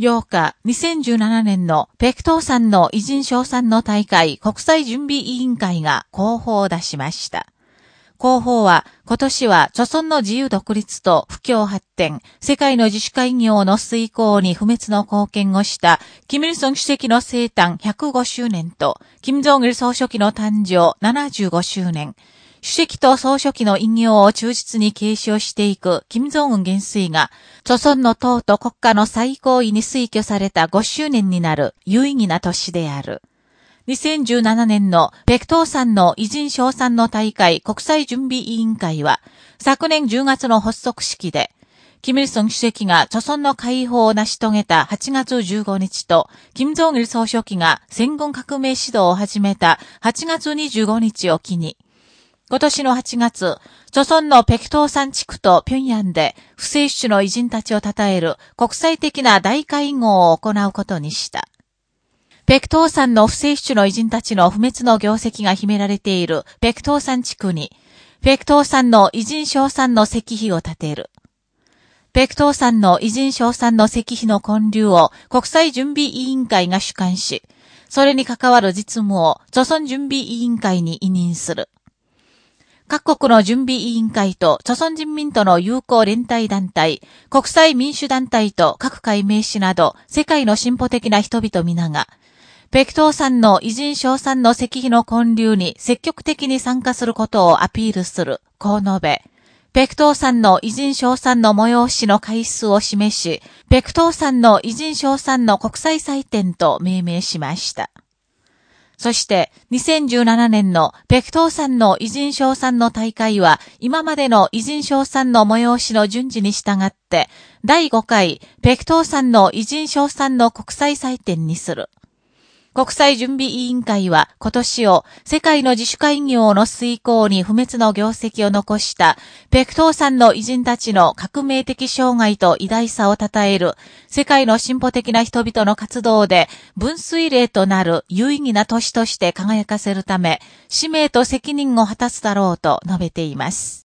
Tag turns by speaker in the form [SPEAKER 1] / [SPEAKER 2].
[SPEAKER 1] 8日、2017年の北東山の偉人賞賛の大会国際準備委員会が広報を出しました。広報は、今年は、著村の自由独立と不況発展、世界の自主会業の遂行に不滅の貢献をした、キム・イルソン主席の生誕105周年と、キム・ジョン・イル総書記の誕生75周年、主席と総書記の引用を忠実に継承していく、金正恩元帥が、著村の党と国家の最高位に推挙された5周年になる有意義な年である。2017年の北東山の偉人賞賛の大会国際準備委員会は、昨年10月の発足式で、キム・イルソン主席が著村の解放を成し遂げた8月15日と、金正恩総書記が戦軍革命指導を始めた8月25日を機に、今年の8月、著村の北東山地区と平壌で不正主の偉人たちを称える国際的な大会合を行うことにした。北東山の不正主の偉人たちの不滅の業績が秘められている北東山地区に、北東山の偉人賞賛の石碑を建てる。北東山の偉人賞賛の石碑の建立を国際準備委員会が主管し、それに関わる実務を著村準備委員会に委任する。各国の準備委員会と、著村人民との友好連帯団体、国際民主団体と各界名士など、世界の進歩的な人々皆が、北東山の偉人賞賛の石碑の建立に積極的に参加することをアピールする、こう述べ、北東山の偉人賞賛の催しの回数を示し、北東山の偉人賞賛の国際祭典と命名しました。そして、2017年の北東山の偉人賞賛の大会は、今までの偉人賞賛の催しの順次に従って、第5回北東山の偉人賞賛の国際祭典にする。国際準備委員会は今年を世界の自主会業の遂行に不滅の業績を残した北東山の偉人たちの革命的障害と偉大さを称える世界の進歩的な人々の活動で分水嶺となる有意義な年として輝かせるため使命と責任を果たすだろうと述べています。